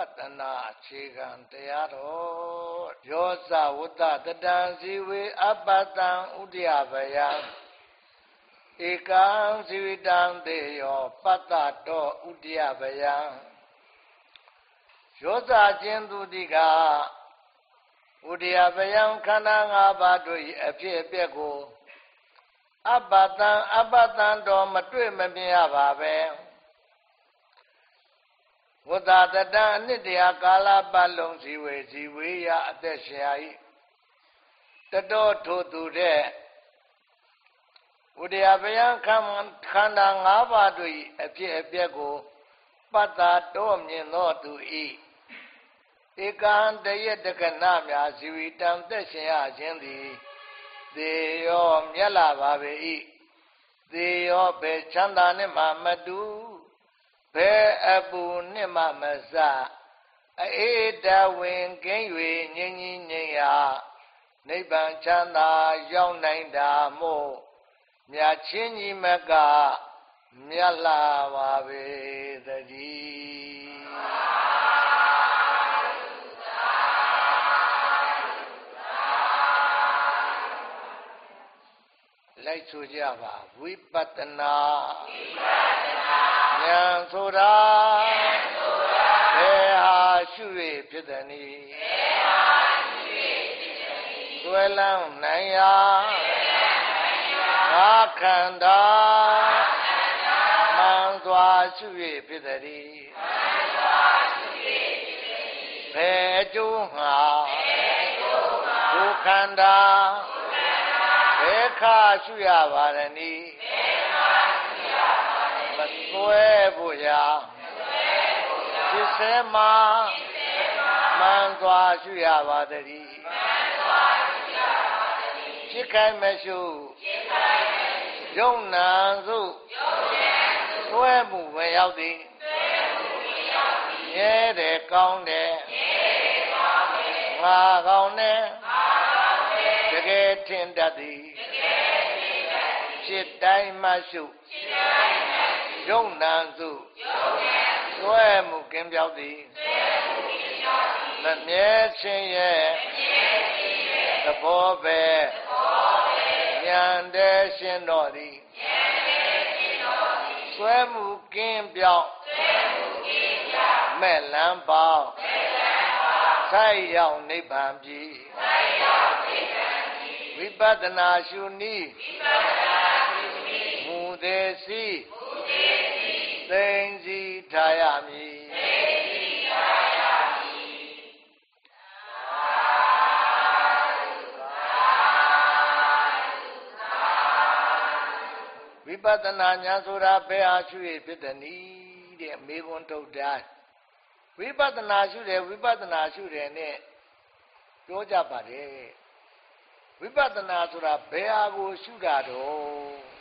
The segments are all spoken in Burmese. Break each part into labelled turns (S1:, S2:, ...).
S1: ဝိပဿနာအခြေခံတရားတော်ရောဇဝတ္တတတံဇီဝေအပတံဥဒယဗယံဧကံဇီဝတံတေယောပတ္တတောဥဒယဗယံရောဇခြင်းသူတိကဥဒယဗယံခန္ဓာ၅ပါးတို့၏အဖြစ်အပျက်ကိုအပတံအပတံတော်မတွေ့မမြင်ရပါပဲ ဝတ္တတတံအနှစ်တရာကာလပတ်လုံးဇီဝေဇီဝေယအသက်ရှင်၏တတော်ထိုသူတဲ့ဥဒယဗယံခန္ဓာ၅ပါးတို့၏အဖြစ်အပျက်ကိုပတ္တာတော်မြင်သောသူ၏ဧကံတယတကနာများဇီဝီတံသက်ရှင်ရခြင်းသည်သေရောမြတ်လာပါပေ၏သေရောဘယ်ချမ်းသာနဲ့မှမတူ ဘယ်အပူနဲ့မှမစအေးတဝင်ကင်း၍ငြိမ်ငြိမ်ငြိမ်ရာနိဗ္ဗာန်ချမ်းသာရောက်နိုင်တာမို့မြတ်ချင်းကြီးမကမြတ်လာပါပေတည်း လိုက်ဆိုကြပါဝိပဿနာဝိပဿနာဉာဏ်ဆိုတာဉာဏ်ဆိုတာဘယ်ဟာရှု၍ဖြစ်သည်နည်းဘယ်ဟာရှု၍ဖြစ်သည်နည်းသွေလန်းနိုင်ရာသွေလန်းနိုင်ရာငါခန္ဓာခန္ဓာမှန်စွာရှု၍ဖြစ်သည်မှန်စွာရှု၍ဖြစ်သည်ဘယ်အကျိုးငါဘယ်အကျိုးငါဘုခန္ဓာဘယ်ခါ ရှုရပါရနည်းဘယ်ခါရှုရပါရနည်းမသွဲဖို့ရာမသွဲဖို့ရာဖြစ်စေမှာဖြစ်စေမှာမှန်စွာရှုရပါတည်းမှန်စွာရှုရပါတည်းဖြစ်ခိုင်းမရှုဖြစ်ခိုင်းမရှုယုံနာစုယုံနာစုသွဲမှုပဲရောက်သည်သွဲမှုပဲရောက်သည်ရဲတယ်ကောင်းတယ်ရဲတယ်ကောင်းတယ်ငါကောင်းတယ်ငါကောင်းတယ်တကယ်ထင်တတ်သည် ဖြစ်တိုင်းမှရှုယုံနံစုသွဲမှုကင်းပြောက်သည်မမြဲခြင်းရဲ့သဘောပဲဉာဏ်တည်းရှင်းတော်သည်သွဲမှုကင်းပြောက်မဲ့လန်းပေါင်းဆိုင်ရောက်နိဗ္ဗာန်ပြီဆိုင်ရောက်နိဗ္ဗာန်ပြီဝိပဿနာရှုနည်းဝိပဿနာ သေးစီသိမ့်စီထားရမည်ဝိပဿနာဉာဏ်ဆိုတာဘယ်အားရှုရဖြစ်တယ်နီးတဲ့မေခွန်းထုတ်တိုင်းဝိပဿနာရှုတယ်ဝိပဿနာရှုတယ်နဲ့ပြောကြပါတယ်ဝိပဿနာဆိုတာဘယ်ဟာကိုရှုတာတော့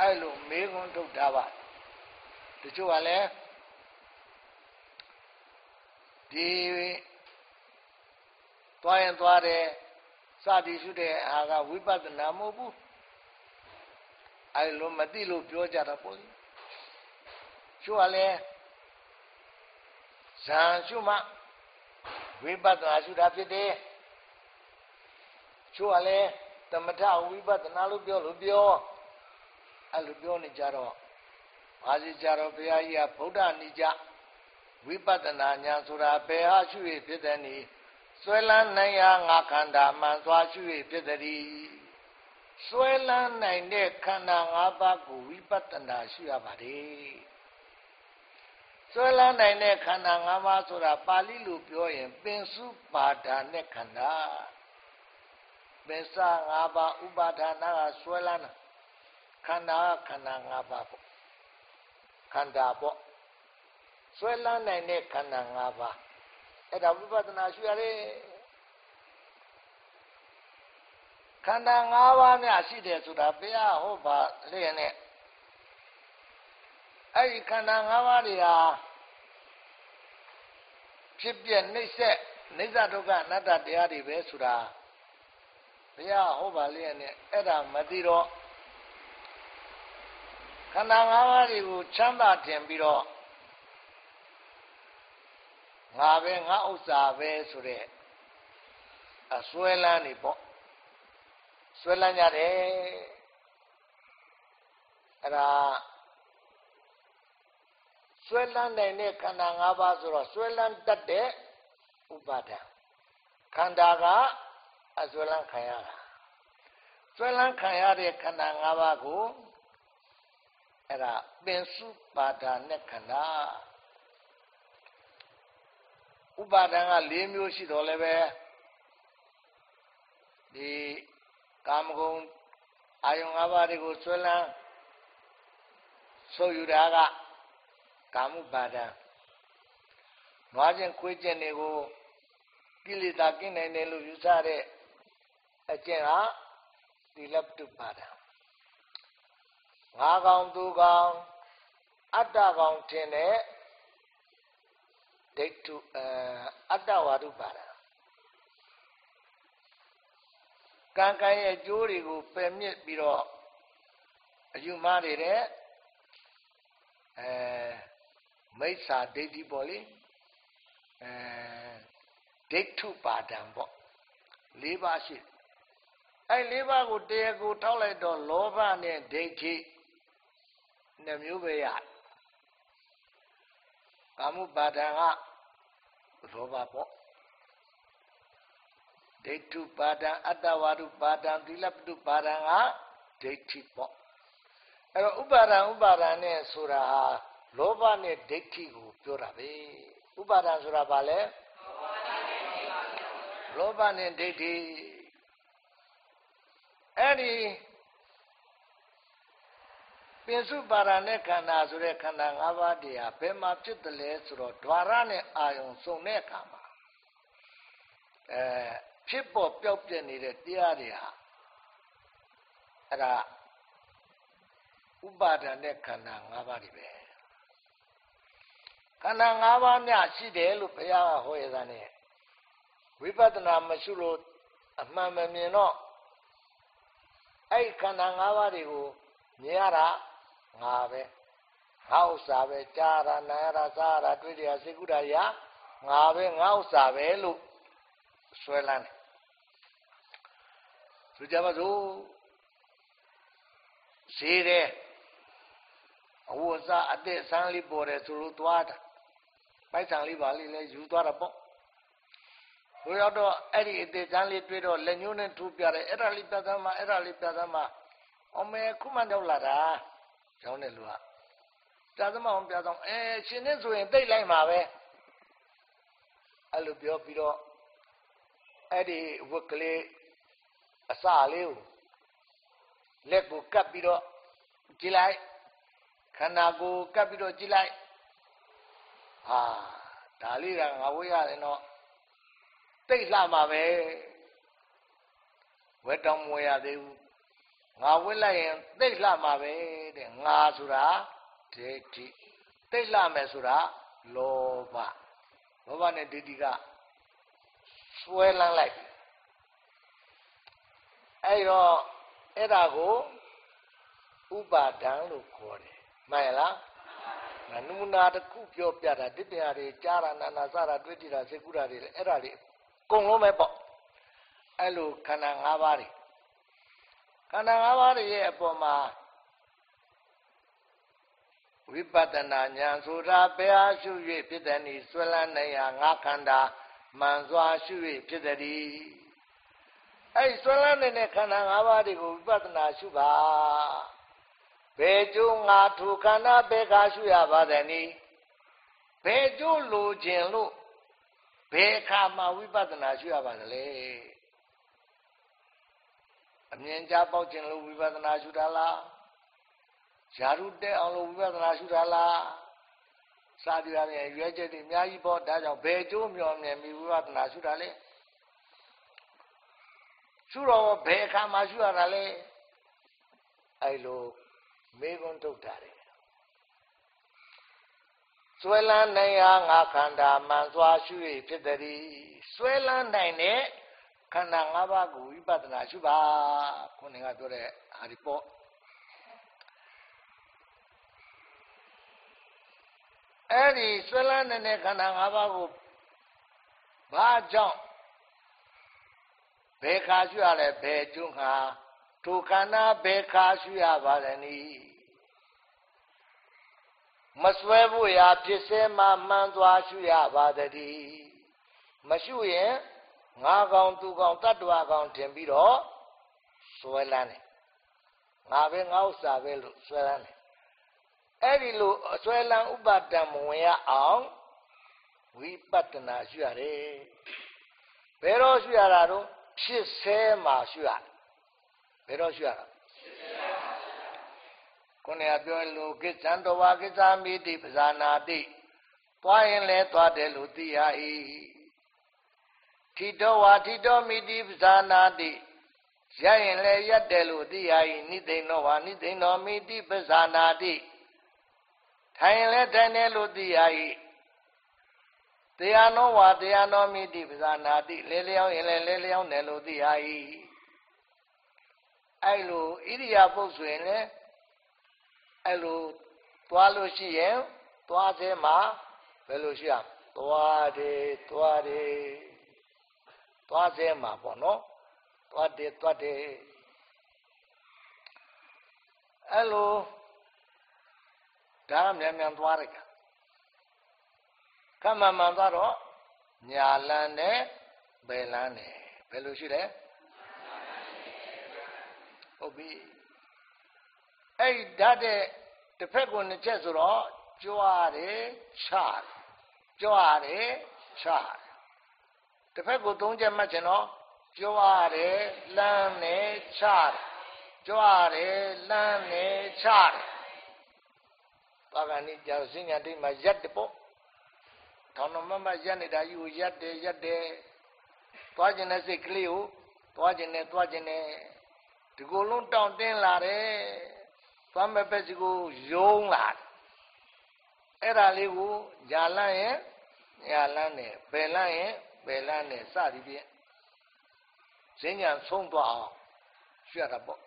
S1: အဲ့လိုမေးခွန်းထုတ်ထားပါတချို့ကလည်းဒီသွားရင်သွားတယ်စသည်ရှုတဲ့အာကဝိပဿနာမဟုတ်ဘူးအဲ့လိုမသိလို့ပြောကြတာပေါ့လေချို့ကလည်းဇာရှုမှဝိပဿနာရှုတာဖြစ်တယ်ချို့ကလည်းသမထဝိပဿနာလို့ပြောလို့ပြော အဲ့လိုပြောနေကြတော့ဘာစီကြတော့ဘုရားကြီးကဗုဒ္ဓနိကြဝိပဿနာဉာဏ်ဆိုတာဘယ်ဟာရှုရဖြစ်တဲ့နည်းဆွဲလန်းနိုင်ရာငါခန္ဓာမှန်စွာရှုရဖြစ်သည်ဆွဲလန်းနိုင်တဲ့ခန္ဓာ၅ပါးကိုဝိပဿနာရှုရပါတယ်ဆွဲလန်းနိုင်တဲ့ခန္ဓာ၅ပါးဆိုတာပါဠိလိုပြောရင်ပင်စုပါဒာနဲ့ခန္ဓာပင်စ၅ပါးဥပါဒနာကဆွဲလန်းတာ ခန္ဓာခန္ဓာ၅ပါးပေါ့ခန္ဓာပေါ့ဆွဲလန်းနိုင်တဲ့ခန္ဓာ၅ပါးအဲ့ဒါဝိပဿနာရှုရတယ်ခန္ဓာ၅ပါးများရှိတယ်ဆိုတာဘုရားဟောပါလျက်နဲ့အဲ့ဒီခန္ဓာ၅ပါးတွေဟာဖြစ်ပြနှိမ့်ဆက်နိစ္စဒုက္ခအနတ္တတရားတွေပဲဆိုတာဘုရားဟောပါလျက်နဲ့အဲ့ဒါမသိတော့ ခန္ဓာ၅ပါးတွေကိုချမ်းသာတင်ပြီးတော့ငါပဲငါဥစ္စာပဲဆိုတဲ့အစွဲလန်းနေပေါ့စွဲလန်းကြတယ်အဲ့ဒါစွဲလန်းနိုင်တဲ့ခန္ဓာ၅ပါးဆိုတော့စွဲလန်းတတ်တဲ့ဥပါဒံခန္ဓာကအစွဲလန်းခံရတာစွဲလန်းခံရတဲ့ခန္ဓာ၅ပါးကို အဲ့ဒါပင်စုပါဒာနဲ့ခန္ဓာဥပါဒံက၄မျိုးရှိတော်လည်းပဲဒီကာမဂုဏ်အာယုံ၅ပါးတွေကိုဆွဲလန်းဆိုယူတာကကာမှုပါဒံနွားခြင်းခွေးခြင်းတွေကိုကိလေသာကင်းနိုင်တယ်လို့ယူဆတဲ့အကျင့်ဟာသီလပတုပါဒံ ငါးကောင်သူကောင်အတ္တကောင်ထင်တဲ့ဒိဋ္ဌုအတ္တဝါဒုပါဒံကံကံရဲ့အကျိုးတွေကိုပယ်မြစ်ပြီးတော့အယူမှားနေတဲ့အဲမိစ္ဆာဒိဋ္ဌိပေါ့လေအဲဒိဋ္ဌုပါဒံပေါ့၄ပါးရှိအဲ၄ပါးကိုတရားကိုထောက်လိုက်တော့လောဘနဲ့ဒိဋ္ဌိ နှမျိုးပဲရကာမှုပါဒံကလောဘပေါ့ဒိဋ္ဌုပါဒံအတ္တဝါဒုပါဒံသီလပတုပါဒံကဒိဋ္ဌိပေါ့အဲ့တော့ဥပါဒံဥပါဒံနဲ့ဆိုတာဟာလောဘနဲ့ဒိဋ္ဌိကိုပြောတာပဲဥပါဒံဆိုတာဘာလဲလောဘနဲ့ဒိဋ္ဌိအဲ့ဒီ ပင်စုပါရဏေခန္ဓာဆိုတဲ့ခန္ဓာ၅ပါးတရားဘယ်မှာဖြစ်တယ်လဲဆိုတော့ ద్వార နဲ့အာယုံစုံတဲ့အခါမှာအဲဖြစ်ပေါ်ပျောက်ပြက်နေတဲ့တရားတွေဟာအဲ့ဒါဥပါဒဏ်နဲ့ခန္ဓာ၅ပါးတွေပဲခန္ဓာ၅ပါးများရှိတယ်လို့ဘုရားကဟောရတာနဲ့ဝိပဿနာမရှိလို့အမှန်မမြင်တော့အဲ့ခန္ဓာ၅ပါးတွေကိုမြင်ရတာ ငါပဲငါဥစ္စာပဲကြားရနာရစားရတွေ့ရစိတ်ကူးတာရငါပဲငါဥစ္စာပဲလို့ဆွဲလန်းတယ်ဆိုကြပါစို့ဈေးတဲ့အဝတ်စားအသက်ဆန်းလေးပေါ်တယ်ဆိုလို့သွားတာပိုက်ဆံလေးပါလေးလဲယူသွားတာပေါ့ဘိုးရောက်တော့အဲ့ဒီအသက်ဆန်းလေးတွေ့တော့လက်ညှိုးနဲ့ထိုးပြတယ်အဲ့ဒါလေးပြသမှာအဲ့ဒါလေးပြသမှာအမေခုမှရောက်လာတာ ကျောင်းတဲ့လူကပြသမအောင်ပြသမအဲရှင်နဲ့ဆိုရင်တိတ်လိုက်မှာပဲအဲ့လိုပြောပြီးတော့အဲ့ဒီဝက်ကလေးအစလေးကိုလက်ကိုကပ်ပြီးတော့ကြည့်လိုက်ခန္ဓာကိုယ်ကပ်ပြီးတော့ကြည့်လိုက်ဟာဒါလေးကငါဝေးရတယ်နော်တိတ်လှမှာပဲဝက်တောင်မဝေရသေးဘူး ငါဝက်လိုက်ရင်တိတ်လှမှာပဲတဲ့ငါဆိုတာဒိဋ္ဌိတိတ်လှမယ်ဆိုတာလောဘလောဘနဲ့ဒိဋ္ဌိကဆွဲလန်းလိုက်အဲ့တော့အဲ့ဒါကိုဥပါဒံလို့ခေါ်တယ်မှန်လားနမူနာတစ်ခုပြောပြတာတိတရားတွေကြားရနာနာစတာတွေ့တည်တာစေကုတာတွေအဲ့ဒါတွေအကုန်လုံးပဲပေါ့အဲ့လိုခန္ဓာ၅ပါးတွေ ခန္ဓာ၅ပါးတွေရဲ့အပေါ်မှာဝိပဿနာဉာဏ်ဆိုတာဘယ်အားရှု၍ဖြစ်တဲ့ဤဆွဲလန်းနိုင်ရာငါခန္ဓာမှန်စွာရှု၍ဖြစ်သည်အဲ့ဆွဲလန်းနေတဲ့ခန္ဓာ၅ပါးတွေကိုဝိပဿနာရှုပါဘယ်ကျိုးငါထူခန္ဓာဘယ်ကရှုရပါသနည်းဘယ်ကျိုးလိုခြင်းလို့ဘယ်အခါမှဝိပဿနာရှုရပါသလဲ အမြင်ကြားပေါက်ခြင်းလို့ဝိပဿနာရှုတာလားဇာရုတက်အောင်လို့ဝိပဿနာရှုတာလားစာပြရတဲ့ရွေးချက်တွေအများကြီးပေါ့ဒါကြောင့်ဘယ်ကျိုးမျှော်မြင်ပြီးဝိပဿနာရှုတာလဲရှုတော့ဘယ်အခါမှရှုရတာလဲအဲ့လိုမေကွန်းထုတ်တာတယ်ဆွဲလန်းနိုင်ရာငါခန္ဓာမှန်စွာရှု၍ဖြစ်သည်ဆွဲလန်းနိုင်တဲ့ ခန္ဓာ၅ပါးကိုဝိပဿနာရှုပါခုနကပြောတဲ့ဟာဒီပေါ့အဲ့ဒီဆွဲလန်းနေတဲ့ခန္ဓာ၅ပါးကိုဘာကြောင့်ဘယ်ခါရှိရလဲဘယ်ကျွန်းခါထိုခန္ဓာဘယ်ခါရှိရပါလဲနီမစွဲဖို့ရာဖြစ်စေမှမှန်သွားရှိရပါတည်းမရှိရင် ငါကောင်သူကောင်တတ္တဝါကောင်ထင်ပြီးတော့စွဲလန်းတယ်ငါပဲငါဥစ္စာပဲလို့စွဲလန်းတယ်အဲ့ဒီလိုအစွဲလန်းဥပါဒံမဝင်ရအောင်ဝိပဿနာရှိရတယ်ဘယ်တော့ရှိရတာတော့ဖြစ်ဆဲမှာရှိရတယ်ဘယ်တော့ရှိရတာခုနကပြောလို့ကိစ္စံတော်ဝါကိစ္စမိတိပဇာနာတိသွားရင်လဲသွားတယ်လို့သိရ၏ ထိတော်ဝါထိတော်မိတိပဇာနာတိရရင်လဲရက်တယ်လို့သိရ၏နိသိဏောဝါနိသိဏောမိတိပဇာနာတိထိုင်လဲထိုင်တယ်လို့သိရ၏တရားနောဝါတရားနောမိတိပဇာနာတိလဲလျောင်းရင်လဲလဲလျောင်းတယ်လို့သိရ၏အဲ့လိုဣရိယာပုတ်ဆိုရင်လည်းအဲ့လိုသွားလို့ရှိရင်သွားသေးမှာဘယ်လိုရှိရသွားတယ်သွားတယ် သွားသေးမှာပေါ့နော်သွားတယ်သွားတယ်အဲ့လိုဒါမြန်မြန်သွားရကကမှန်မှန်သွားတော့ညာလန်းနဲ့ဘယ်လန်းနဲ့ဘယ်လိုရှိလဲဟုတ်ပြီအဲ့ဓာတ်တဲ့တစ်ဖက်ကိုနှစ်ချက်ဆိုတော့ကြွားတယ်ချတယ်ကြွားတယ်ချတယ် တစ်ဖက်ကိုသုံးချက်မှတ်ချင်တော့ကြွားတယ်လမ်းနဲ့ချတယ်ကြွားတယ်လမ်းနဲ့ချတယ်ပါကဏိကြောင့်စဉ္ညာတိမှာရက်တပေါ့ထောင်တော်မမရက်နေတာယူရက်တယ်ရက်တယ်သွားခြင်းတဲ့စိတ်ကလေးကိုသွားခြင်းနဲ့သွားခြင်းနဲ့ဒီကိုယ်လုံးတောင့်တင်းလာတယ်သွားမဲ့ဘက်စီကိုယုံလာတယ်အဲ့ဒါလေးကိုညာလန်းရင်ညာလန်းနဲ့ဘယ်လန်းရင် ဘယ်လန်းနဲ့စသည်ဖြင့်ဈဉ္ညာဆုံးသွားအောင်ရှရတာပေါ့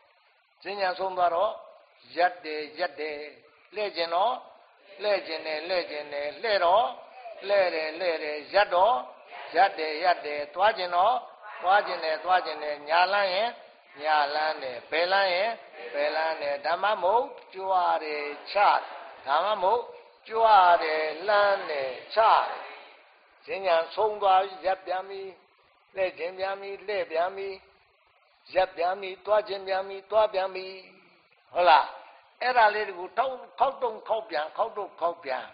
S1: ဈဉ္ညာဆုံးသွားတော့ရက်တယ်ရက်တယ်လှဲ့ကျင်တော့လှဲ့ကျင်တယ်လှဲ့ကျင်တယ်လှဲ့တော့လှဲ့တယ်လှဲ့တယ်ရက်တော့ရက်တယ်ရက်တယ်သွားကျင်တော့သွားကျင်တယ်သွားကျင်တယ်ညာလန်းရင်ညာလန်းတယ်ဘယ်လန်းရင်ဘယ်လန်းတယ်ဓမ္မမဟုတ်ကြွားတယ်ချဓမ္မမဟုတ်ကြွားတယ်လန်းတယ်ချ ဈဉ္ညာဆုံးသွားရက်ပြန်ပြီလှဲ့ခြင်းပြန်ပြီလှဲ့ပြန်ပြီရက်ပြန်ပြီသွားခြင်းပြန်ပြီသွားပြန်ပြီဟုတ်လားအဲ့ဒါလေးတကူထောက်ခောက်တုံခောက်ပြန်ခောက်တုံခောက်ပြန်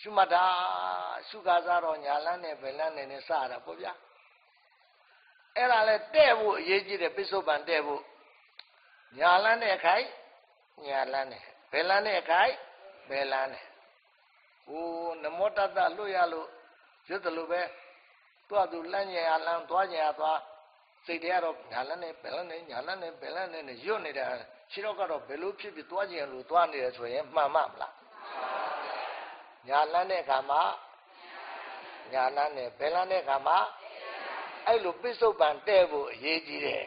S1: ရှုမှတ်တာရှုကားစားတော့ညာလန်းနဲ့ဘယ်လန်းနဲ့နဲ့စရတာပေါ့ဗျာအဲ့ဒါလဲတဲ့ဖို့အရေးကြီးတယ်ပစ္စုပန်တဲ့ဖို့ညာလန်းတဲ့အခိုက်ညာလန်းနဲ့ဘယ်လန်းတဲ့အခိုက်ဘယ်လန်းနဲ့ဟိုနမောတတလွတ်ရလို့ ရွတ်တယ်လို့ပဲသူ့အတူလမ်းညာလန်းသွားညာသွားစိတ်တွေကတော့ညာလန်းနဲ့ဘယ်လန်းနဲ့ညာလန်းနဲ့ဘယ်လန်းနဲ့ရွတ်နေတာခြေတော့ကတော့ဘယ်လိုဖြစ်ဖြစ်သွားကြင်လို့သွားနေတယ်ဆိုရင်မှန်မှမလားညာလန်းတဲ့အခါမှာညာလန်းနဲ့ဘယ်လန်းတဲ့အခါမှာအဲ့လိုပိစုပန်တဲ့ဖို့အရေးကြီးတယ်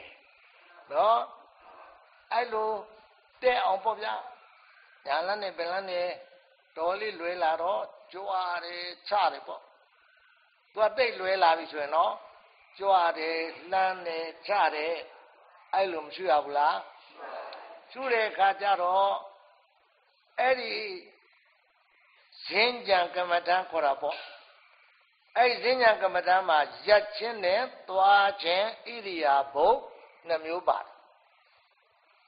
S1: နော်အဲ့လိုတဲ့အောင်ပေါ့ဗျာညာလန်းနဲ့ဘယ်လန်းနဲ့တော်လေးလွယ်လာတော့ကြွားတယ်ချတယ်ပေါ့ သူကတိတ်လွယ်လာပြီဆိုရင်တော့ကြွားတယ်လှမ်းတယ်ချတယ်အဲ့လိုမရှိရဘူးလားရှုတဲ့အခါကျတော့အဲ့ဒီဇင်းကြံကမ္မဋ္ဌာန်းခေါ်တာပေါ့အဲ့ဒီဇင်းကြံကမ္မဋ္ဌာန်းမှာရက်ချင်းနဲ့သွားခြင်းဣရိယာပုတ်နှမျိုးပါတယ်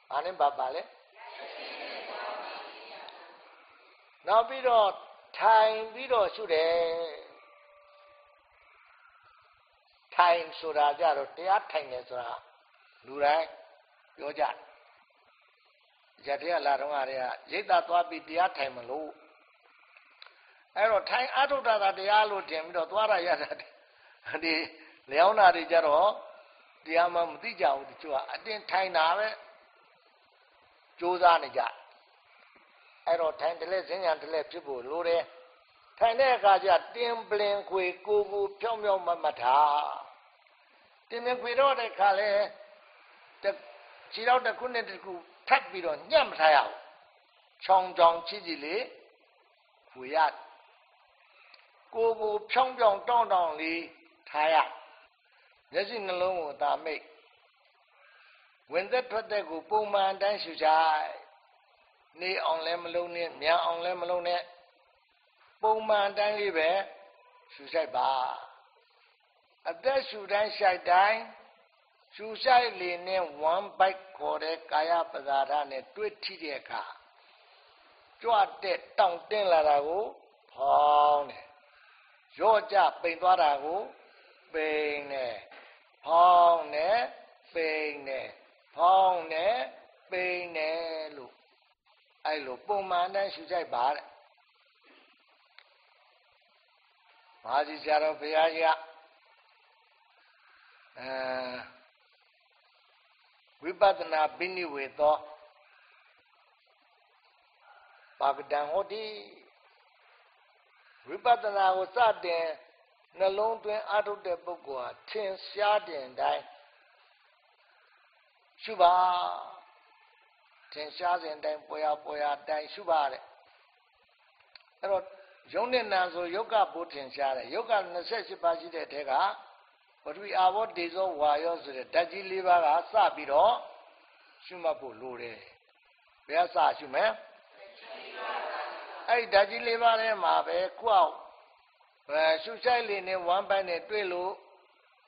S1: ။ဘာနဲ့ပါပါလဲနောက်ပြီးတော့ထိုင်ပြီးတော့ရှုတယ် ထိုင်ဆိုတာကြတော့တရားထိုင်တယ်ဆိုတာလူတိုင်းပြောကြတယ်ရတဲ့လာတော့ကတည်းကရိတ်သာသွားပြီးတရားထိုင်မလို့အဲ့တော့ထိုင်အထုတာတရားလို့တင်ပြီးတော့သွားရရတာဒီလျောင်းတာတွေကြတော့တရားမှမသိကြဘူးတချို့ကအတင်းထိုင်တာပဲကြိုးစားနေကြအဲ့တော့ထိုင်တလဲစဉ္ညာတလဲဖြစ်ဖို့လိုတယ်ထိုင်တဲ့အခါကျတင်းပလင်ခွေကိုကိုဖြောင်းဖြောင်းမမထား တင်းပလင်ခွေတော့တဲ့ခါလဲခြေတော့တစ်ခုနဲ့တစ်ခုထပ်ပြီးတော့ညှက်မထားရဘူးချောင်းချောင်းချီချီလေးဝေရကိုယ်ကိုဖြောင်းဖြောင်းတောင်းတောင်းလေးထားရမျက်စိနှလုံးကိုသာမိတ်ဝင်သက်ထွက်သက်ကိုပုံမှန်တိုင်းရှုချိုက်နေအောင်လည်းမလုံးနဲ့မြန်အောင်လည်းမလုံးနဲ့ပုံမှန်တိုင်းလေးပဲရှုချိုက်ပါ အသက်ရှုတိုင်းရှိုက်တိုင်းရှုရှိုက်လေနဲ့ one bite ခေါ်တဲ့ကာယပဇာဒနဲ့တွေ့ထိတဲ့အခါကြွတဲ့တောင့်တင်းလာတာကိုဖောင်းတယ်ရော့ကြပိန်သွားတာကိုပိန်တယ်ဖောင်းတယ်ပိန်တယ်ဖောင်းတယ်ပိန်တယ်လို့အဲ့လိုပုံမှန်တိုင်းရှုကြိုက်ပါတဲ့မာဇီဆရာတော်ဘုရားကြီးက အဲဝိပဿနာပိနိဝေသောပါကတံဟောတိဝိပဿနာကိုစတင်နှလုံးသွင်းအထုတ်တဲ့ပုဂ္ဂိုလ်ဟာထင်ရှားတဲ့တိုင်းရှုပါထင်ရှားစဉ်တိုင်းပေါ်ရပေါ်ရတိုင်းရှုပါတဲ့အဲ့တော့ယုံနဲ့နာဆိုယုတ်ကဘုထင်ရှားတယ်ယုတ်က28ပါးရှိတဲ့အထက်က ပထဝီအာဘောဒေဇောဝါယောဆိုတဲ့ဓာတ်ကြီး၄ပါးကစပြီးတော့ရှုမှတ်ဖို့လိုတယ်ဘယ်ကစရှုမလဲအဲ့ဒီဓာတ်ကြီး၄ပါးထဲမှာပဲကိုယ့်အဲရှုဆိုင်လေးနဲ့ဝမ်းပိုင်းနဲ့တွေ့လို့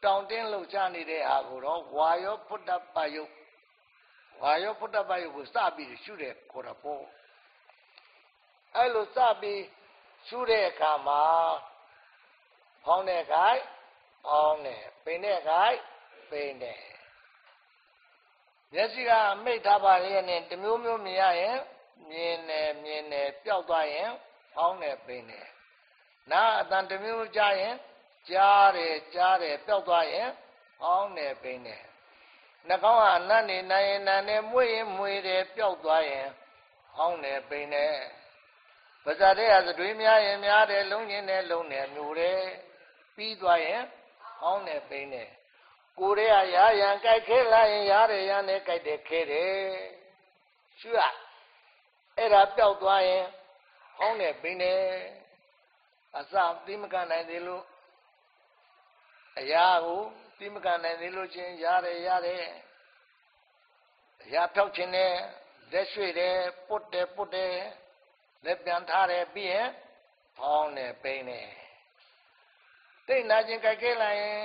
S1: တောင်တင်းလှုပ်ရှားနေတဲ့အာကိုတော့ဝါယောဖုတ္တပယုတ်ဝါယောဖုတ္တပယုတ်ကိုစပြီးရှုတယ်ခေါ်တာပေါ့အဲ့လိုစပြီးရှုတဲ့အခါမှာဖောင်းတဲ့ခိုက် ဖောင်းတယ်ပိန်တဲ့ခိုက်ပိန်တယ်မျက်စိကမိတ်ထားပါလေနဲ့တမျိုးမျိုးမြင်ရရင်မြင်တယ်မြင်တယ်ပျောက်သွားရင်ဖောင်းတယ်ပိန်တယ်နာအတန်တမျိုးကြားရင်ကြားတယ်ကြားတယ်ပျောက်သွားရင်ဖောင်းတယ်ပိန်တယ်နှာခေါင်းကအနတ်နေနိုင်ရင်နာနဲ့မွေးရင်မွေးတယ်ပျောက်သွားရင်ဖောင်းတယ်ပိန်တယ်ပါဇာတဲ့ဟာသတွေးများရင်များတယ်လုံးရင်နဲ့လုံးတယ်မျိုးတယ်ပြီးသွားရင် ဖောင်းတယ်ပိန်တယ်ကိုယ်ရဲ့ရာရန်ကြိုက်ခဲလာရင်ရတယ်ရန်နဲ့ကြိုက်တယ်ခဲတယ်ရှုရအဲ့ဒါပျောက်သွားရင်ဟောင်းတယ်ပိန်တယ်အစသိမကနိုင်သေးလို့အရာကိုသိမကနိုင်သေးလို့ချင်းရတယ်ရတယ်အရာဖြောက်ခြင်းနဲ့လက်ရွှေ့တယ်ပုတ်တယ်ပုတ်တယ်လက်ပြန်ထားတယ်ပြီးရင်ဟောင်းတယ်ပိန်တယ် တိတ်နာခြင်းကြိုက်ခဲလာရင်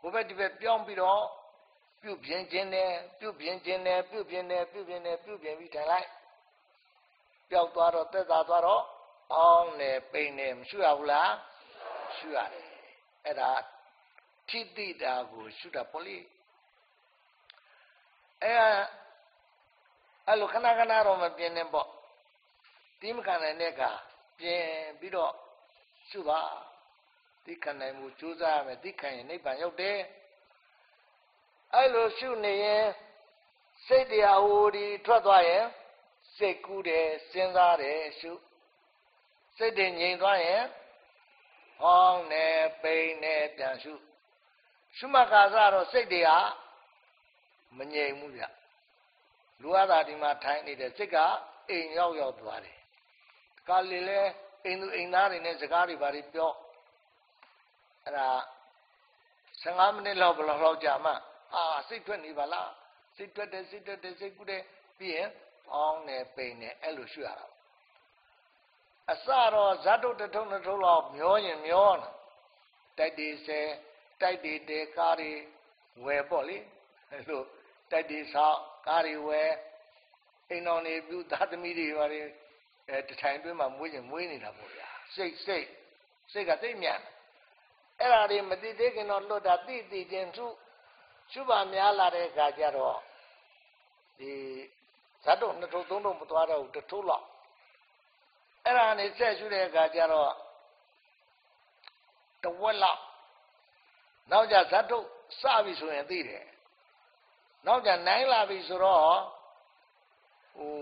S1: ဟိုဘက်ဒီဘက်ပြောင်းပြီးတော့ပြုတ်ပြင်းခြင်းနဲ့ပြုတ်ပြင်းခြင်းနဲ့ပြုတ်ပြင်းနဲ့ပြုတ်ပြင်းနဲ့ပြုတ်ပြင်းပြီးထိုင်လိုက်ပျောက်သွားတော့သက်သာသွားတော့အောင်းနေပိန်နေမရှိရဘူးလားရှိရတယ်အဲ့ဒါထိတိတာကိုရှုတာပေါ့လေအဲ့အဲ့လိုခဏခဏတော့မပြင်းနေပေါ့တိမခံနိုင်တဲ့ကပြင်းပြီးတော့ရှုပါ သိခံနိုင်မှုကြိုးစားရမယ်သိခံရင်နိဗ္ဗာန်ရောက်တယ်အဲ့လိုရှုနေရင်စိတ်တရားဟိုဒီထွက်သွားရင်စိတ်ကူးတယ်စဉ်းစားတယ်ရှုစိတ်တွေငြိမ်သွားရင်ဟောင်းနေပိန်နေပြန်ရှုရှုမှတ်ကာစတော့စိတ်တွေဟာမငြိမ်ဘူးဗျလူရတာဒီမှာထိုင်နေတဲ့စိတ်ကအိမ်ရောက်ရောက်သွားတယ်ကာလီလဲအိမ်သူအိမ်သားတွေနဲ့စကားတွေဘာတွေပြော အဲ့ဒါ15မိနစ်လောက်ဘယ်လောက်လောက်ကြာမှအာစိတ်ထွက်နေပါလားစိတ်ထွက်တယ်စိတ်ထွက်တယ်စိတ်ကူးတယ်ပြီးရင်အောင်းနေပိန်နေအဲ့လိုရှုရတာအစတော့ဇတ်တုတထုံနှစ်ထုံလောက်မျောရင်မျောနာတိုက်ဒီဆဲတိုက်ဒီတေကားတွေဝယ်ပေါ့လေအဲ့လိုတိုက်ဒီဆောက်ကားတွေဝယ်အိမ်တော်နေပြုသားသမီးတွေပါလေအဲတထိုင်တွင်းမှာမွေးရင်မွေးနေတာပေါ့ဗျာစိတ်စိတ်စိတ်ကသိမြတ် အဲ့ဒါတွေမသိသေးခင်တော့လွတ်တာသိသိချင်းသူရှုပါများလာတဲ့အခါကျတော့ဒီဇတ်တော့နှစ်ထုပ်သုံးထုပ်မသွားတော့ဘူးတစ်ထုပ်လောက်အဲ့ဒါနေဆက်ရှုတဲ့အခါကျတော့တဝက်လောက်နောက်ကြဇတ်ထုတ်စပြီဆိုရင်သိတယ်နောက်ကြနိုင်လာပြီဆိုတော့ဟို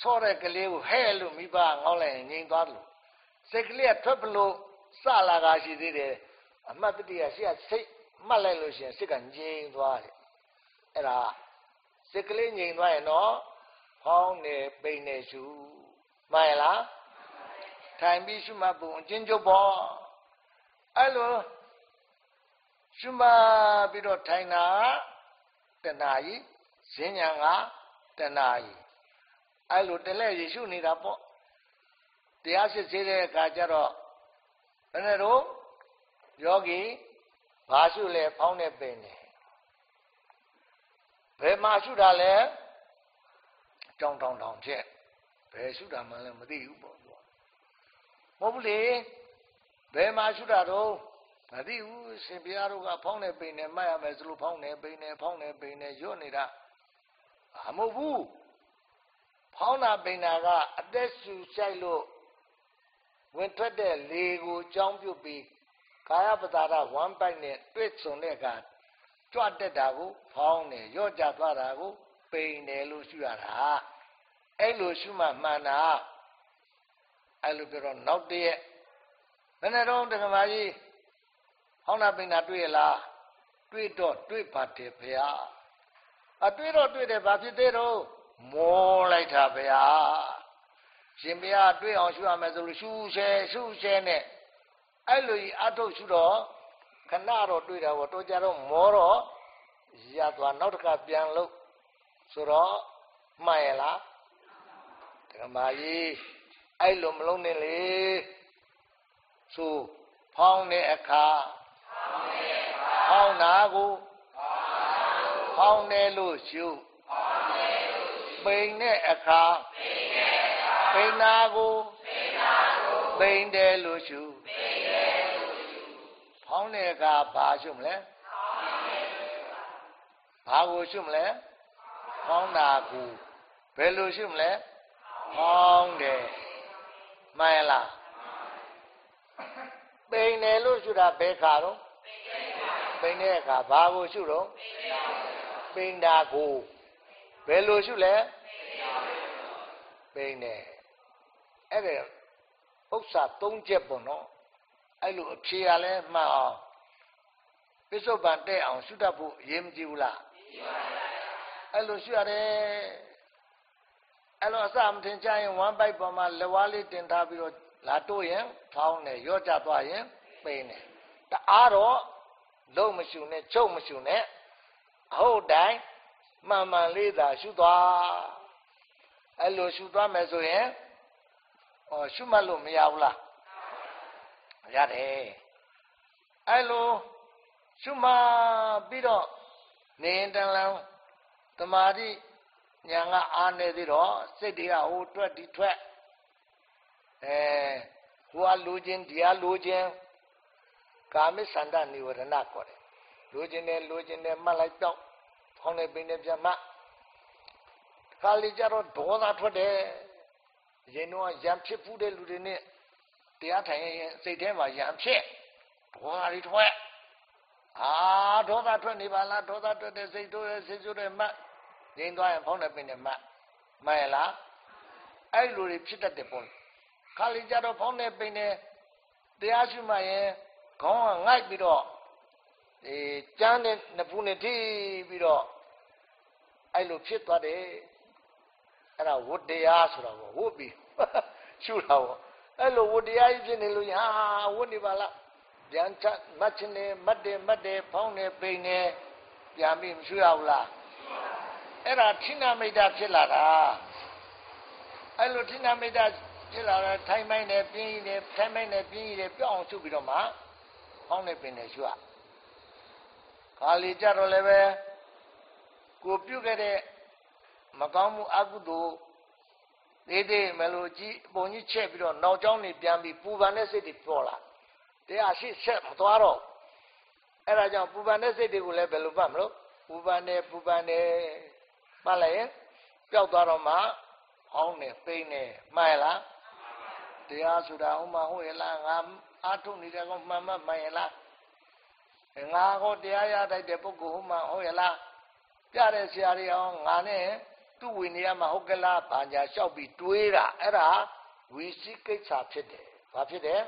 S1: ဆောတဲ့ကလေးကိုဟဲ့လို့မိဘငေါင်းလိုက်ရင်ငြိမ်သွားလို့ စိတ်ကလေးကထွက်ပလို့စလာတာရှိသေးတယ်အမှတ်တတိယရှိကစိတ်မှတ်လိုက်လို့ရှိရင်စိတ်ကငြိမ်သွားတယ်အဲ့ဒါစိတ်ကလေးငြိမ်သွားရင်တော့ဖောင်းနေပိန်နေရှုမှန်လားထိုင်ပြီးရှုမှတ်ဖို့အချင်းချုပ်ပေါ့အဲ့လိုရှုမှတ်ပြီးတော့ထိုင်တာတဏှာကြီးဈဉ္ညာကတဏှာကြီးအဲ့လိုတလဲရရှုနေတာပေါ့ တရားစစ်ဆေးတဲ့အခါကျတော့ဘယ်နဲ့တော့ယောဂီဘာရှုလဲဖောင်းနေပင်နေဘယ်မှာရှုတာလဲတောင်းတောင်းတောင်းဖြစ်ဘယ်ရှုတာမှလည်းမသိဘူးပေါ့မဟုတ်ဘူးလေဘယ်မှာရှုတာတော့မသိဘူးရှင်ဘုရားတို့ကဖောင်းနေပိန်နေမှတ်ရမယ်ဆိုလို့ဖောင်းနေပိန်နေဖောင်းနေပိန်နေရွတ်နေတာအမဟုတ်ဘူးဖောင်းတာပိန်တာကအသက်ရှူဆိုင်လို့ ဝင်ထွက်တဲ့လေကိုကြောင်းပြုတ်ပြီးကာယပတာရဝမ်းပိုက်နဲ့တွေ့ဆုံတဲ့အခါကြွတက်တာကိုဖောင်းနေရော့ကြသွားတာကိုပိန်တယ်လို့ရှုရတာအဲ့လိုရှုမှမှန်တာအဲ့လိုပြောတော့နောက်တည့်ရက်ဘယ်နဲ့တော့တက္ကမကြီးဟောင်းနာပိန်တာတွေ့ရလားတွေ့တော့တွေ့ပါတယ်ဗျာအတွေ့တော့တွေ့တယ်ဘာဖြစ်သေးတော့မောလိုက်တာဗျာ ရှင်ဘုရားတွေ့အောင်ရှုရမယ်ဆိုလို့ရှုရှဲရှုရှဲနဲ့အဲ့လိုကြီးအထုတ်ရှုတော့ခဏတော့တွေ့တာပေါ့တော့ကြတော့မောတော့ရသွားနောက်တစ်ခါပြန်လို့ဆိုတော့မှန်ရလားဓမ္မကြီးအဲ့လိုမလုံးနဲ့လေဆိုဖောင်းတဲ့အခါဖောင်းတာကိုဖောင်းတယ်လို့ရှုပိန်တဲ့အခါပိန် တာကိုပိန်တယ်လို့ရှုဖောင်းတဲ့အခါဘာရှုမလဲဘာကိုရှုမလဲဖောင်းတာကိုဘယ်လိုရှုမလဲဖောင်းတယ်မှန်လားပိန်တယ်လို့ရှုတာဘယ်ခါတော့ပိန်တဲ့အခါဘာကိုရှုတော့ပိန်တာကိုဘယ်လိုရှုလဲပိန်တယ် အဲ့ဒါဥစ္စာ၃ချက်ပေါ့နော်အဲ့လိုအဖြေရလဲမှန်အောင်ပစ္စုပန်တဲ့အောင်ရှုတတ်ဖို့အရေးမကြီးဘူးလားအဲ့လိုရှုရတယ်အဲ့လိုအစမထင်ကြရင်ဝမ်းပိုက်ပေါ်မှာလက်ဝါးလေးတင်ထားပြီးတော့လာတို့ရင်ဖောင်းတယ်ရော့ကြသွားရင်ပိန်တယ်တအားတော့လုံးမရှုနဲ့ချုပ်မရှုနဲ့အဟုတ်တိုင်းမှန်မှန်လေးသာရှုသွားအဲ့လိုရှုသွားမယ်ဆိုရင် ဟောရှုမှတ်လို့မရဘူးလားရတယ်အဲ့လိုရှုမှတ်ပြီးတော့နေရင်တန်လန်းတမာတိညာကအားနေသေးတော့စိတ်တွေကဟိုထွက်ဒီထွက်အဲဟိုကလိုခြင်းဒီကလိုခြင်းကာမိသန္တနိဝရဏခေါ်တယ်လိုခြင်းနဲ့လိုခြင်းနဲ့မှတ်လိုက်တော့ဖောင်းနေပင်နေပြမှခါလီကြတော့ဒေါသထွက်တယ် ရင်တော့ရံဖြစ်ဖူးတဲ့လူတွေနဲ့တရားထိုင်ရင်စိတ်ထဲမှာရံဖြစ်ဒေါသတွေထွက်အာဒေါသထွက်နေပါလားဒေါသထွက်တဲ့စိတ်တို့ရဲ့စိတ်ဆိုးတဲ့မှတ်ငြိမ်သွားရင်ဖောင်းနေပင်နေမှတ်မှန်ရလားအဲ့လိုတွေဖြစ်တတ်တယ်ပေါ့ခါလီကြတော့ဖောင်းနေပင်နေတရားရှိမှရင်ခေါင်းကငိုက်ပြီးတော့အဲကျမ်းနဲ့နဖူးနဲ့ထိပြီးတော့အဲ့လိုဖြစ်သွားတယ် အဲ့ဒါဝတ္တရားဆိုတာပေါ့ဝတ်ပြီးရှုတာပေါ့အဲ့လိုဝတ္တရားကြီးဖြစ်နေလို့ဟာဝတ်နေပါလားပြန်ချမတ်ချနေမတ်တယ်မတ်တယ်ဖောင်းနေပိန်နေပြန်ပြီးမရှုရဘူးလားအဲ့ဒါထိနာမိတ်တာဖြစ်လာတာအဲ့လိုထိနာမိတ်တာဖြစ်လာတော့ထိုင်မိုင်းနဲ့ပြင်းရည်နဲ့ထိုင်မိုင်းနဲ့ပြင်းရည်နဲ့ပြောင်းအောင်ရှုပြီးတော့မှဖောင်းနေပိန်နေရှုရခါလီကြတော့လည်းပဲကိုပြုတ်ခဲ့တဲ့ မကောင်းမှုအကုသိုလ်သေးသေးမလို့ကြီးပုံကြီးချက်ပြီးတော့နောက်ကျောင်းနေပြန်ပြီးပူပန်တဲ့စိတ်တွေပေါ်လာတရားရှိဆက်မသွားတော့အဲ့ဒါကြောင့်ပူပန်တဲ့စိတ်တွေကိုလည်းဘယ်လိုပတ်မလို့ပူပန်နေပူပန်နေမှတ်လိုက်ရင်ပျောက်သွားတော့မှဟောင်းနေပိန်နေမှန်လားတရားဆိုတာဟိုမှာဟုတ်ရဲ့လားငါအာထုနေတဲ့ကောင်မှန်မှမှန်ရဲ့လားငါဟောတရားရတတ်တဲ့ပုဂ္ဂိုလ်ဟိုမှာဟုတ်ရဲ့လားပြတဲ့ဆရာတွေအောင်ငါနဲ့ သူ့ဝိနည်းမှာဟုတ်ကလားပါညာလျှောက်ပြီးတွေးတာအဲ့ဒါဝီစီကိစ္စဖြစ်တယ်ဘာဖြစ်တယ်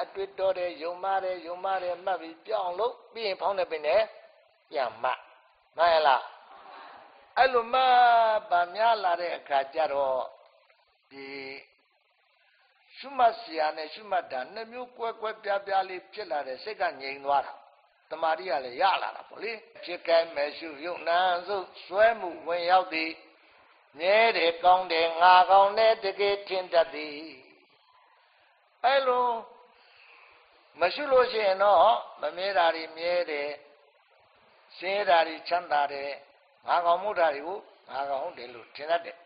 S1: အတွေ့တော်တယ်ယုံမာတယ်ယုံမာတယ်မှတ်ပြီးပြောင်းလို့ပြီးရင်ဖောင်းတဲ့ပင်နဲ့ပြန်မှမှန်ရလားအဲ့လိုမှဗာများလာတဲ့အခါကျတော့ဒီရှုမှတ်စရာနဲ့ရှုမှတ်တာနှစ်မျိုးကွဲကွဲပြားပြားလေးဖြစ်လာတဲ့စိတ်ကငြိမ်သွားတာ တမာတိကလည်းရလာတာပေါ့လေဖြစ်ကဲမဲ့ရှုယုံနာစုစွဲမှုဝင်ရောက်သည်မြဲတယ်ကောင်းတယ်ငါကောင်းတယ်တကယ်ထင်တတ်သည်အဲလိုမရှိလို့ရှိရင်တော့မမြဲတာတွေမြဲတယ်ဆင်းရဲတာတွေချမ်းသာတယ်ငါကောင်းမှုတာတွေကိုငါကောင်းတယ်လို့ထင်တတ်တယ်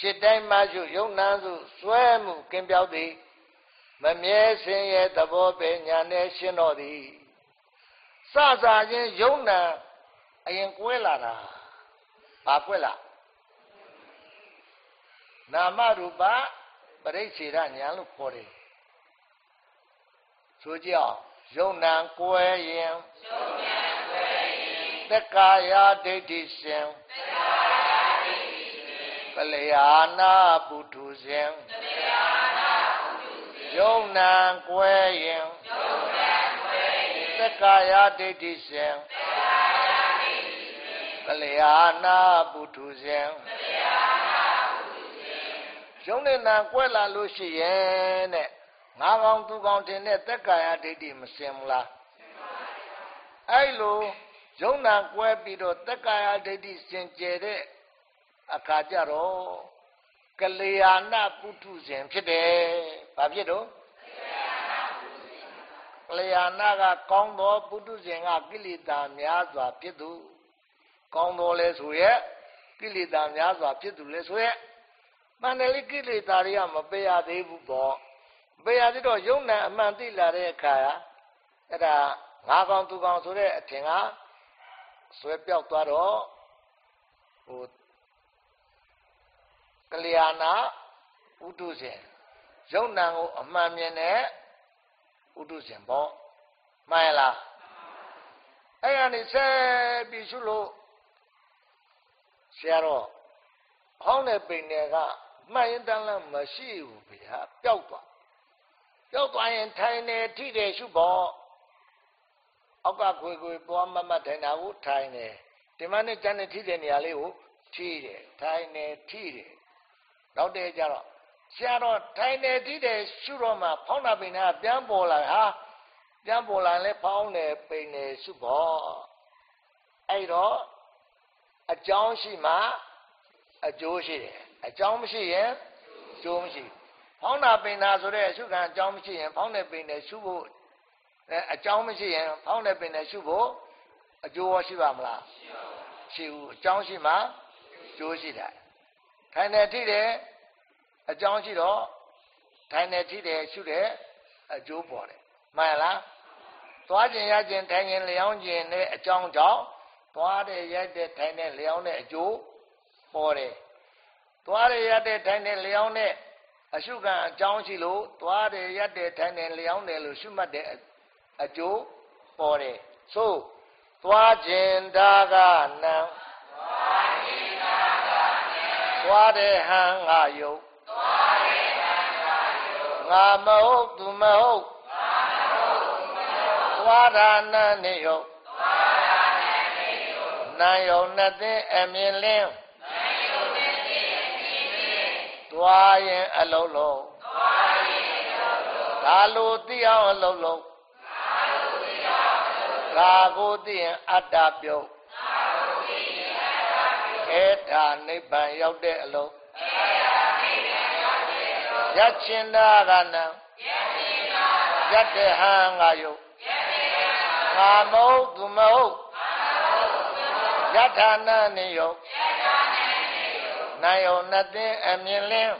S1: ဖြစ်တိုင်းမှရှုယုံနာစုစွဲမှုကင်းပြောက်သည်မမြဲစင်ရဲ့သဘောပဲညာနဲ့ရှင်းတော်သည် စစချင်းယုံနာအရင်ကွဲလာတာဘာကွဲလာနာမရူပပရိစ္ဆေဒညာလို့ခေါ်တယ်ဆိုကြအောင်ယုံနာကွဲရင်ယုံနာကွဲရင်သက္ကာယဒိဋ္ဌိရှင်သက္ကာယဒိဋ္ဌိရှင်ပလျာနာပုထုရှင်ပလျာနာပုထုရှင်ယုံနာကွဲရင်ယုံနာကွဲရင်သ က္ကာယဒိဋ္ဌိရှင်သက္ကာယဒိဋ္ဌိရှင်ပလျာနာပုထုရှင်ပလျာနာပုထုရှင်ယုံနဲ့နာကွဲလာလို့ရှိရင်တဲ့ငါကောင်သူကောင်တင်တဲ့သက်ကာယဒိဋ္ဌိမစင်ဘူးလားအဲ့လိုယုံနာကွဲပြီးတော့သက်ကာယဒိဋ္ဌိစင်ကြယ်တဲ့အခါကျတော့ကလျာဏပုထုဇဉ်ဖြစ်တယ်။ဘာဖြစ်တော့ ကလျာဏကကောင်းသောပုထုဇဉ်ကကိလေသာများစွာဖြစ်သူကောင်းတော်လဲဆိုရဲ့ကိလေသာများစွာဖြစ်သူလဲဆိုရဲ့မန္တလေးကိလေသာတွေကမပယ်ရသေးဘူးပေါ့ပယ်ရသေးတော့ယုံနာအမှန်သိလာတဲ့အခါအဲ့ဒါငါကောင်သူကောင်ဆိုတဲ့အထင်ကဆွဲပြောက်သွားတော့ဟိုကလျာဏဥတုရှင်ယုံနာကိုအမှန်မြင်တဲ့ ဥတုရှင်ပေါ့မှန်ရလားအဲ့ရနေဆက်ပြီးရှုလို့ဆရာတော်ဟောင်းတဲ့ပိန်တွေကမှန်ရင်တန်းလန်းမရှိဘူးဗျာပျောက်သွားပျောက်သွားရင်ထိုင်နေထိတယ်ရှုပေါ့အောက်ကခွေခွေသွားမမတ်ထိုင်တာကိုထိုင်တယ်ဒီမနဲ့ကျန်တဲ့ထိတဲ့နေရာလေးကိုထိတယ်ထိုင်နေထိတယ်နောက်တည်းကျတော့ ဆရာတော်ထိုင်နေထိတယ်ရှုတော့မှဖောင်းတာပိန်ကပြန်ပေါ်လာဟာပြန်ပေါ်လာလဲဖောင်းတယ်ပိန်တယ်ရှုပေါ့အဲ့တော့အကြောင်းရှိမှအကျိုးရှိတယ်အကြောင်းမရှိရင်အကျိုးမရှိဖောင်းတာပိန်တာဆိုတဲ့အရှုခံအကြောင်းမရှိရင်ဖောင်းတဲ့ပိန်တယ်ရှုဖို့အဲအကြောင်းမရှိရင်ဖောင်းတဲ့ပိန်တယ်ရှုဖို့အကျိုးရောရှိပါမလားရှိဘူးအကြောင်းရှိမှအကျိုးရှိတယ်ထိုင်တယ်ထိတယ် အကြောင်းရှိတော့ထိုင်တယ်ထိတယ်ရှုတယ်အကျိုးပေါ်တယ်မှန်လားသွားခြင်းရခြင်းထိုင်ခြင်းလျောင်းခြင်းနဲ့အကြောင်းကြောင့်သွားတဲ့ရိုက်တဲ့ထိုင်တဲ့လျောင်းတဲ့အကျိုးပေါ်တယ်သွားရရတဲ့ထိုင်တဲ့လျောင်းတဲ့အရှုခံအကြောင်းရှိလို့သွားတယ်ရတဲ့ထိုင်တဲ့လျောင်းတယ်လို့ရှုမှတ်တဲ့အကျိုးပေါ်တယ်ဆိုသွားခြင်းဒါကနံသွားခြင်းဒါကနံသွားတဲ့ဟံငါယုတ်သွားတဲ့ဟံငါယုတ် ငါမဟုတ်သူမဟုတ်ငါမဟုတ်သူမဟုတ်သွားတာနံနေယုတ်သွားတာနံနေယုတ်နံယုတ်နှစ်သိအမြင်လင်းသွားရင်အလုံးလုံးသွားရင်အလုံးလုံးဒါလိုသိအောင်အလုံးလုံးဒါလိုသိအောင်အလုံးလုံးဒါကိုသိရင်အတ္တပြုတ်ဒါကိုသိရင်အတ္တပြုတ်အဲ့ဒါနိဗ္ဗာန်ရောက်တဲ့အလုံးအဲ့ဒါနိဗ္ဗာန်ရောက် တဲ့အလုံးရချင်းနာကနံရချင်းနာရတဲ့ဟံငါယုတ်ရတဲ့ဟံငါမဟုတ်သူမဟုတ်ငါမဟုတ်သူမဟုတ်ယထာနာနေယုတ်ယထာနာနာယုံနှစ်သိအမြင်လင်း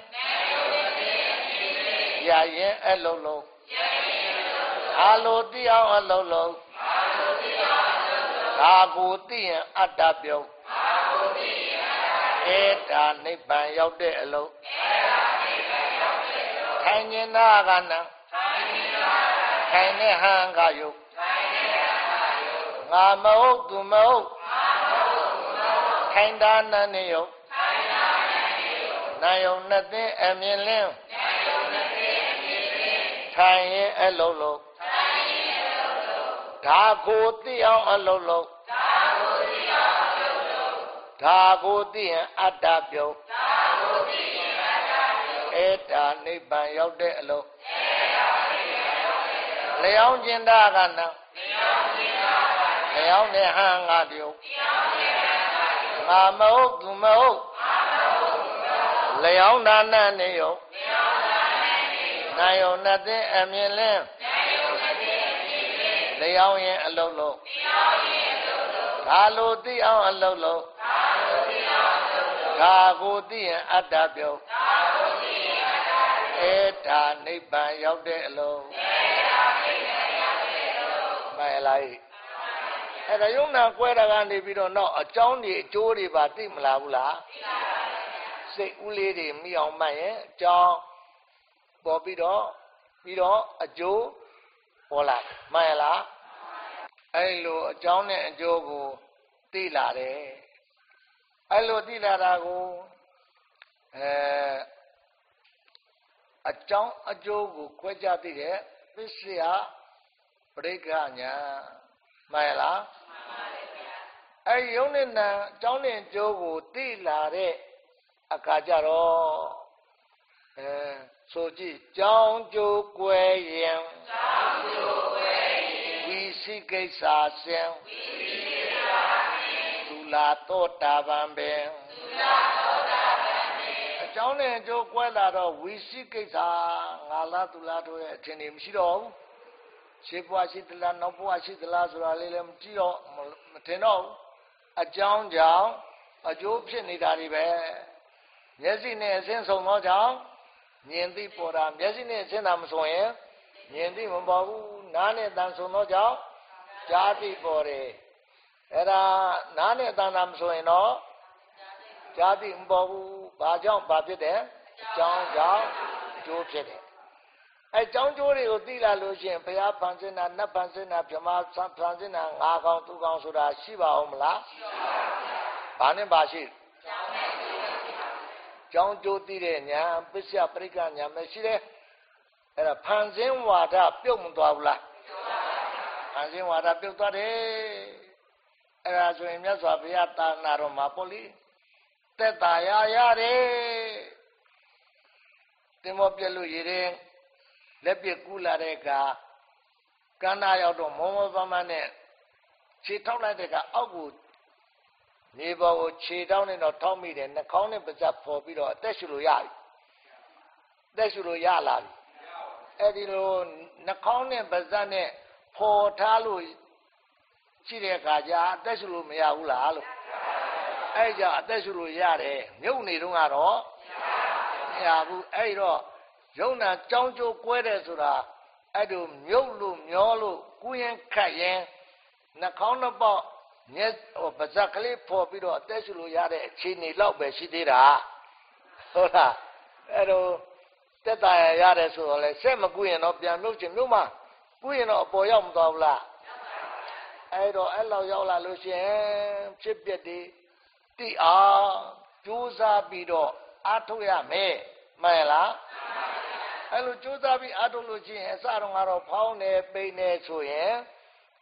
S1: ရရင်အလုံးလုံးအာလိုတိအောင်အလုံးလုံးအာကိုတိရင်အတ္တပြုတ်ဧတာနိဗ္ဗာန်ရောက်တဲ့အလုံး ထိုင်ခြင်းနာကနံထိုင်တဲ့ဟံကယုတ်ငါမဟုတ်သူမဟုတ်ထိုင်တာနံနေယုတ်နာယုံနှစ်သိအမြင်လင်းနာယုံနှစ်သိအမြင်လင်းထိုင်ရင်အလုံးလုံးထိုင်ရင်အလုံးလုံးဒါကိုသိအောင်အလုံးလုံးဒါကိုသိအောင်အလုံးလုံးဒါကိုသိရင်အတ္တပြုတ်ဒါကိုသိရင် အတ္တပြုတ်ဧအေတာနိဗ္ဗာန်ရောက်တဲ့အလုံးလျောင်းကျင်တာကနံလျောင်းတဲ့ဟန်ငါပြုငါမဟုတ်သူမဟုတ်လျောင်းတာနဲ့နေယုံနိုင်ယုံနဲ့တဲ့အမြင်လင်းလျောင်းရင်အလုံးလုံးဒါလိုသိအောင်အလုံးလုံးဒါကိုသိရင်အတ္တပြုတ် အေတာနိဗ္ဗာန်ရောက်တဲ့အလုံးမှန်လားအဲ့ဒါယုံနာကွဲတာကနေပြီးတော့နောက်အကြောင်းတွေအကျိုးတွေပါသိမလားဘူးလားစိတ်ဦးလေးတွေမိအောင်မှတ်ရင်အကြောင်းပေါ်ပြီးတော့ပြီးတော့အကျိုးပေါ်လာမှန်လားအဲ့လိုအကြောင်းနဲ့အကျိုးကိုသိလာတယ်အဲ့လိုသိလာတာကိုအဲ အကြောင်းအကျိုးကိုခွဲခြားသိတဲ့ပစ္စယပရိက္ခညာမှန်လားမှန်ပါဗျာအဲ့ယုံနဲ့နာအကြောင်းနဲ့အကျိုးကိုသိလာတဲ့အခါကျတော့အဲဆိုကြည့်ကြောင်းကျိုးကွယ်ရင်ကြောင်းကျိုးကွယ်ရင်ဝီစီကိစ္စဆင်ဝီစီကိစ္စဆင်သူလာတော့တာပံပင်သူလာတော့တာပံပင်အ ကြောင်းနဲ့အကျိုးကွဲလာတော့ဝီစီကိစ္စငါလားသူလားတို့ရဲ့အထင်တွေမရှိတော့ဘူးရှေးဘဝရှိသလားနောက်ဘဝရှိသလားဆိုတာလေးလည်းမကြည့်တော့မထင်တော့ဘူးအကြောင်းကြောင့်အကျိုးဖြစ်နေတာတွေပဲမျက်စိနဲ့အစင်းဆုံးသောကြောင့်မြင်သိပေါ်တာမျက်စိနဲ့အစင်းသာမဆုံးရင်မြင်သိမပေါ်ဘူးနားနဲ့တန်ဆုံးသောကြောင့်ကြားသိပေါ်တယ်အဲ့ဒါနားနဲ့တန်သာမဆုံးရင်တော့ကြားသိမပေါ်ဘူး ဘာကြောင့်ဘာဖြစ်တယ်အကြောင်းကြောင့်အကျိုးဖြစ်တယ်အဲကြောင်းကျိုးတွေကိုသိလာလို့ရှိရင်ဘုရားဖန်ဆင်းတာနတ်ဖန်ဆင်းတာဗြဟ္မာဖန်ဆင်းတာငါကောင်သူကောင်ဆိုတာရှိပါအောင်မလားရှိပါပါဘာနဲ့ပါရှိကြောင်းကျိုးသိတဲ့ညာပစ္စယပရိက္ခညာမရှိတယ်အဲ့ဒါဖန်ဆင်းဝါဒပြုတ်မသွားဘူးလားဖန်ဆင်းဝါဒပြုတ်သွားတယ်အဲ့ဒါဆိုရင်မြတ်စွာဘုရားတာနာတော်မှာပေါ့လေ တက်တာရရတယ်တင်မောပြက်လို့ရတဲ့လက်ပြကူးလာတဲ့အခါကန္နာရောက်တော့မောမောပမနဲ့ခြေထောက်လိုက်တဲ့အခါအောက်ကိုမြေပေါ်ကိုခြေတောင်းနေတော့ထောက်မိတယ်နှာခေါင်းနဲ့ပါးစပ်ဖော်ပြီးတော့အသက်ရှူလို့ရပြီအသက်ရှူလို့ရလာပြီအဲ့ဒီလိုနှာခေါင်းနဲ့ပါးစပ်နဲ့ဖော်ထားလို့ရှိတဲ့အခါကျအသက်ရှူလို့မရဘူးလားလို့ အဲ့ကြောင့်အသက်ရှူလို့ရတယ်မြုပ်နေတော့ကတော့မရဘူးအဲ့တော့ယုံနာကြောင်းကျိုးကွဲတယ်ဆိုတာအဲ့လိုမြုပ်လို့မျောလို့ကူးရင်ခတ်ရင်နှာခေါင်းနှစ်ပေါက်မျက်ဟိုပါဇက်ကလေးဖော်ပြီးတော့အသက်ရှူလို့ရတဲ့အခြေအနေလောက်ပဲရှိသေးတာဟုတ်လားအဲ့တော့တက်တာရရတယ်ဆိုတော့လေဆက်မကူးရင်တော့ပြန်မြုပ်ချင်မြုပ်မှကူးရင်တော့အပေါ်ရောက်မသွားဘူးလားအဲ့တော့အဲ့လောက်ရောက်လာလို့ရှိရင်ဖြစ်ပျက်တွေ တိအောင်ကြိုးစားပြီးတော့အားထုတ်ရမယ်မှန်လားအဲ့လိုကြိုးစားပြီးအားထုတ်လို့ရှိရင်အစတော့ကတော့ဖောင်းနေပိန်နေဆိုရင်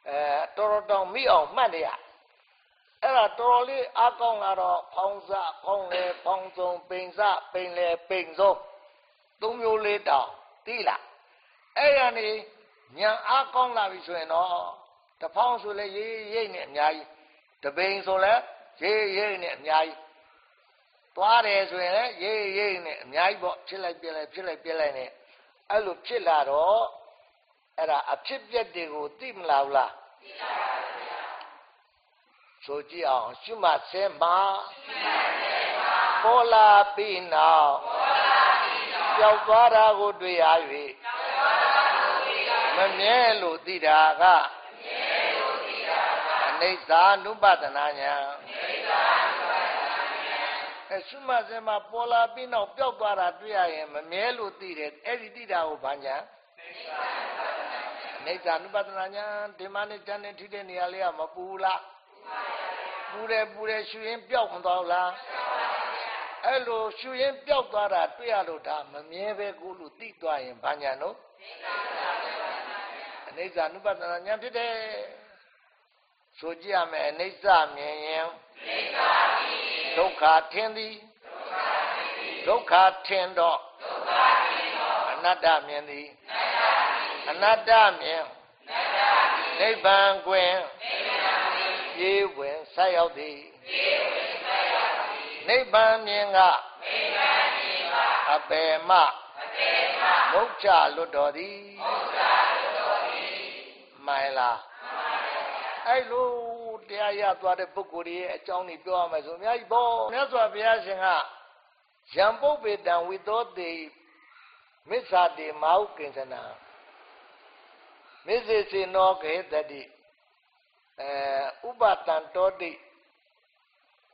S1: အဲတော်တော်တောင်မိအောင်မှတ်နေရအဲ့ဒါတော်တော်လေးအားကောင်းလာတော့ဖောင်းစဖောင်းလေဖောင်းစုံပိန်စပိန်လေပိန်စုံသုံးမျိုးလေးတောင်သိလားအဲ့ရနေညာအားကောင်းလာပြီဆိုရင်တော့တဖောင်းဆိုလဲရေးရေးနဲ့အများကြီးတပိန်ဆိုလဲ ရေးရေးနဲ့အများကြီးသွားတယ်ဆိုရင်လည်းရေးရေးနဲ့အများကြီးပေါ့ဖြစ်လိုက်ပြလိုက်ဖြစ်လိုက်ပြလိုက်နဲ့အဲ့လိုဖြစ်လာတော့အဲ့ဒါအဖြစ်ပြက်တွေကိုသိမလားဘူးလားသိပါပါဆိုကြည့်အောင်ရှုမှတ်ဆဲမှာပေါ်လာပြီးနောက်ကြောက်သွားတာကိုတွေ့ရ၍မမြဲလို့သိတာကအနိစ္စ ानु ပဒနာညာ အဲရှုမှတ်ဆဲမှာပေါ်လာပြီးနောက်ပျောက်သွားတာတွေ့ရရင်မမြဲလို့သိတယ်အဲ့ဒီသိတာကိုဘာညာနိစ္စ ानु ပဒနာညာဒီမနဲ့တန်းနေထိတဲ့နေရာလေးကမပူလားပူတယ်ပူတယ်ရှူရင်ပျောက်မသွားဘူးလားအဲ့လိုရှူရင်ပျောက်သွားတာတွေ့ရလို့ဒါမမြဲပဲကိုလို့သိသွားရင်ဘာညာနော်အနိစ္စ ानु ပဒနာညာဖြစ်တယ် ဆိုကြည့်ရမယ်အနိစ္စမြင်ရင်ဒုက္ခထင်သည်ဒုက္ခထင်တော့အနတ္တမြင်သည်အနတ္တမြင်နိဗ္ဗာန်ကွင်ပြေဝင်ဆက်ရောက်သည်နိဗ္ဗာန်မြင်ကအပေမမုတ်ချလွတ်တော်သည်မှန်လား အဲ့လိုတရားရသွားတဲ့ပုဂ္ဂိုလ်ရဲ့အကြောင်းကိုပြောရမယ်ဆိုအများကြီးပေါ့မြတ်စွာဘုရားရှင်ကယံပုပ္ပေတံဝိသောတေမစ္ဆာတေမဟုကိဉ္စနာမစ္စေစေနောခေတတိအဲဥပတံတောတိ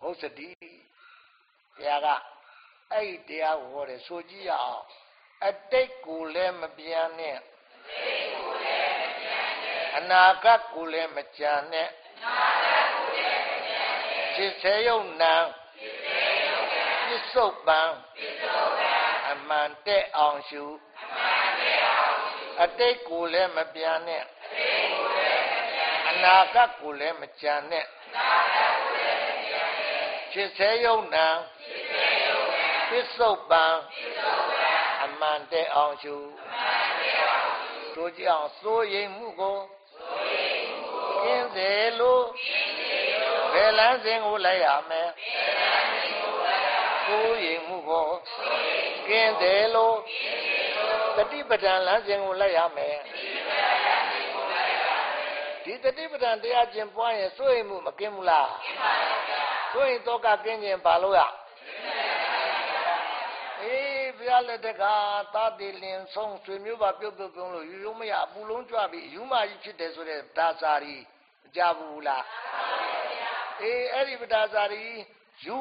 S1: ဟုတ်စတိတရားကအဲ့ဒီတရားဟောတယ်ဆိုကြည့်ရအောင်အတိတ်ကိုလည်းမပြန်နဲ့အ နာဂတ်ကိုလည်းမကြံနဲ့จิตစေယုံနံပစ္စုပန်အမှန်တဲ့အောင်ရှုအတိတ်ကိုလည်းမပြန်နဲ့အနာဂတ်ကိုလည်းမကြံနဲ့จิตစေယုံနံပစ္စုပန်အမှန်တဲ့အောင်ရှုဆိုကြအောင်စိုးရိမ်မှုကိုကင်း စေလို့ဘယ်လမ်းစဉ်ကိုလိုက်ရမယ်စိုးရိမ်မှုကိုကင်းတယ်လို့တတိပဒံလမ်းစဉ်ကိုလိုက်ရမယ်ဒီတတိပဒံတရားကျင့်ပွားရင်စိုးရိမ်မှုမကင်းဘူးလားစိုးရိမ်တော့ကကင်းခြင်းဘာလို့ရအေးဘုရားလက်ထက်ကသာတိလင်ဆုံးဆွေမျိုးပါပြုတ်ပြုတ်ပြုံးလို့ယူရုံမရအပူလုံးကြွပြီးယူမကြီးဖြစ်တယ်ဆိုတဲ့ဒါစာရီမ ကြဘူးလားအေးအဲ့ဒီပဒါစာရီယူ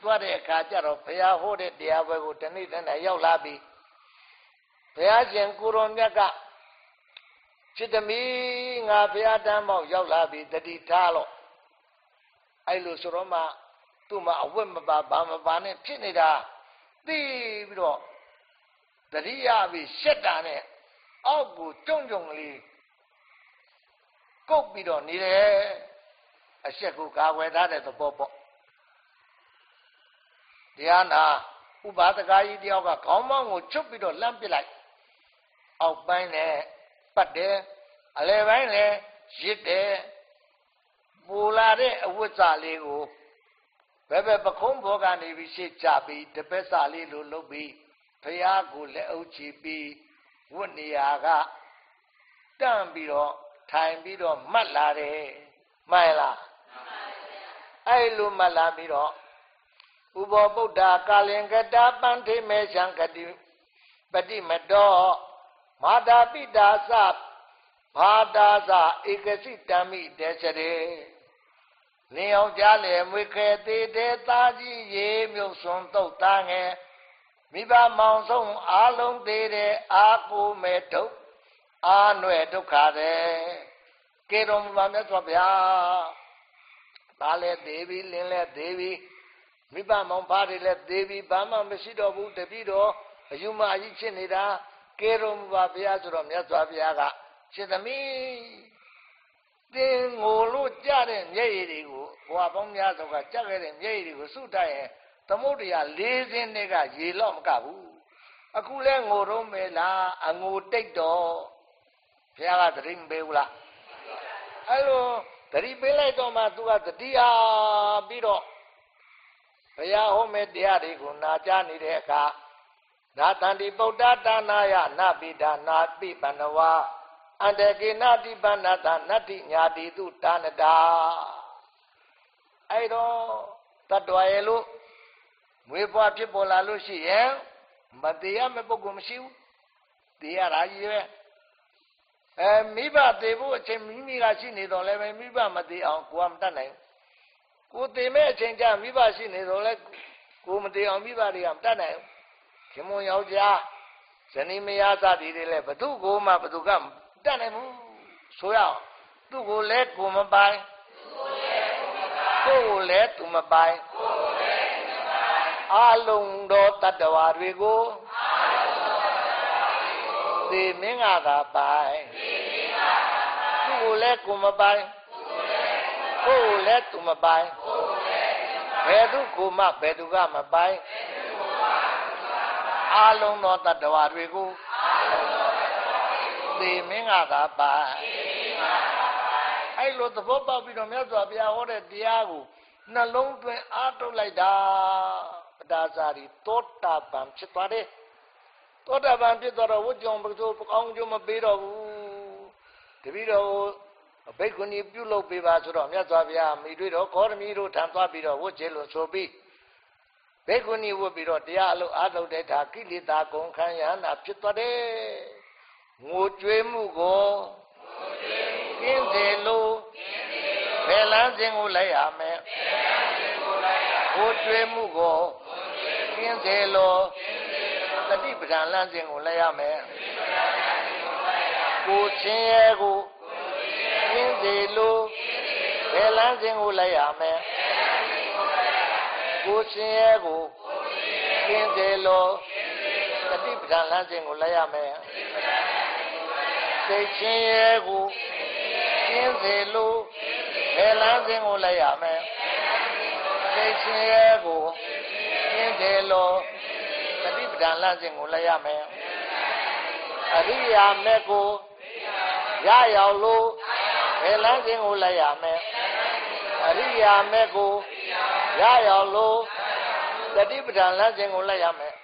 S1: သွားတဲ့အခါကျတော့ဘုရားဟောတဲ့တရားပွဲကိုတနေ့တနေ့ရောက်လာပြီဘုရားရှင်ကိုရောမြတ်ကจิตသမီးငါဘုရားတမ်းမောက်ရောက်လာပြီတတိထားလို့အဲ့လိုဆိုတော့မှသူ့မှာအဝတ်မပါဘာမပါနဲ့ဖြစ်နေတာသိပြီးတော့တတိယပြီးရှက်တာနဲ့အောက်ကိုကြုံကြုံကလေး ကုတ်ပြီးတော့နေတယ်အရှက်ကိုကာဝယ်ထားတဲ့သဘောပေါ့တရားနာဥပါဒကကြီးတယောက်ကခေါင်းမောင်းကိုချုပ်ပြီးတော့လှမ်းပစ်လိုက်အောက်ပိုင်းနဲ့ပတ်တယ်အလယ်ပိုင်းလည်းရစ်တယ်ပူလာတဲ့အဝတ်စာလေးကိုဘယ်ဘက်ပခုံးဘောကနေပြီးရှေ့ချပြီးတပည့်စာလေးလိုလုပ်ပြီးဖះကိုလက်အုပ်ချပြီးဝတ်နေရာကတန့်ပြီးတော့ ထိုင်ပြီးတော့မှတ်လာတယ်မှန်လားအဲ့လိုမှတ်လာပြီးတော့ဥဘောဗုဒ္ဓကာလင်ကတာပန္ထိမေရှံကတိပတိမတောမာတာပိတာသဘာတာသဧကစိတံမိတေချရေလင်းအောင်ကြားလေမွေခဲသေးတဲ့သားကြီးရေမြုပ်စွန်တုတ်သားငယ်မိဘမောင်ဆုံးအာလုံးသေးတဲ့အာကိုမဲ့ဒုက္အာနွယ်ဒုက္ခတဲ့ကေတော်မူပါမြတ်စွာဘုရားသားလည်းသေးပြီလင်းလည်းသေးပြီမိဘမောင်ဖားတွေလည်းသေးပြီဘာမှမရှိတော့ဘူးတပိတော့အယူမအကြီးဖြစ်နေတာကေတော်မူပါဘုရားဆိုတော့မြတ်စွာဘုရားကရှင်သမီးတင်ငိုလို့ကြတဲ့မျက်ရည်တွေကိုဘဝပေါင်းများစွာကကြက်ခဲ့တဲ့မျက်ရည်တွေကိုစုတိုက်ရင်သမုဒ္ဒရာ၄စင်းတွေကရေတော့မကဘူးအခုလဲငိုတော့မယ်လားအငိုတိတ်တော့ ဘုရားကတတိမပေးဘူးလားအဲ့လိုတတိပေးလိုက်တော့မှသူကတတိအားပြီးတော့ဘုရားဟောမဲ့တရားတွေကိုနာကြားနေတဲ့အခါနာတန္တိပုဒ္ဒတာနာယနပိဒါနာပိပန္နဝအန္တကေနတိပန္နတနတ္တိညာတိတုတာနတာအဲ့တော့တတ္တဝရဲ့လို့မွေးဖွားဖြစ်ပေါ်လာလို့ရှိရင်မတရားမဲ့ပုဂ္ဂိုလ်မရှိဘူးတရားရာကြီးပဲ အဲမိဘသေးဖို့အချိန်မိမိကရှိနေတော့လည်းပဲမိဘမသေးအောင်ကိုကမတတ်နိုင်ကိုသေးမဲ့အချိန်ကျမိဘရှိနေတော့လည်းကိုမသေးအောင်မိဘတွေကမတတ်နိုင်ခင်မွန်ယောက်ျားဇနီးမယားသတိတွေလည်းဘသူကိုမှဘသူကမတတ်နိုင်ဘူးဆိုရအောင်သူ့ကိုလည်းကိုမပိုင်ကိုယ်ကိုလည်းသူမပိုင်အလုံးသောတတ္တဝါတွေကို သေမင်းကသာပိုင်သူ့ကိုလည်းကိုမပိုင်ကိုယ်ကိုလည်းသူမပိုင်ဘယ်သူကိုမှဘယ်သူကမပိုင်အအာလုံးသောတတ္တဝါတွေကိုသေမင်းကသာပါအဲ့လိုသဘောပေါက်ပြီးတော့မြတ်စွာဘုရားဟောတဲ့တရားကိုနှလုံးသွင်းအားထုတ်လိုက်တာပဒါစာရီသောတာပန်ဖြစ်သွားတယ် သောတာပန်ဖြစ်သွားတော့ဝတ်ကြောင့်ပစိုးပကောင်းကျိုးမပေးတော့ဘူးတပည့်တော်ဘိက္ခုနီပြုလုပ်ပေးပါဆိုတော့မြတ်စွာဘုရားမိတွေ့တော့ကောရမီတို့ထံသွားပြီးတော့ဝတ်ချေလို့ဆိုပြီးဘိက္ခုနီဝတ်ပြီးတော့တရားအလုပ်အားထုတ်တဲ့ဒါကိလေသာကုန်ခံရဟနာဖြစ်သွားတယ်ငိုကြွေးမှုကိုကင်းတယ်လို့ဘယ်လမ်းစဉ်ကိုလိုက်ရမယ်ငိုကြွေးမှုကိုကင်းတယ်လို့ တတိပဒံလမ်းစဉ်ကိုလိုက်ရမယ်ကိုချင်းရဲ့ကိုကင်းတယ်လို့ဘယ်လမ်းစဉ်ကိုလိုက်ရမယ်ကိုချင်းရဲ့ကိုကင်းတယ်လို့တတိပဒံလမ်းစဉ်ကိုလိုက်ရမယ်စိတ်ချင်းရဲ့ကိုကင်းစေလို့ဘယ်လမ်းစဉ်ကိုလိုက်ရမယ်စိတ်ချင်းရဲ့ကိုကင်းစေလို့ တတိပဒံလမ်းစဉ်ကိုလိုက်ရမယ်အရိယာမေကိုရရောက်လို့ဘယ်လမ်းစဉ်ကိုလိုက်ရမယ်အရိယာမေကိုရရောက်လို့တတိပဒံလမ်းစဉ်ကိုလိုက်ရမယ်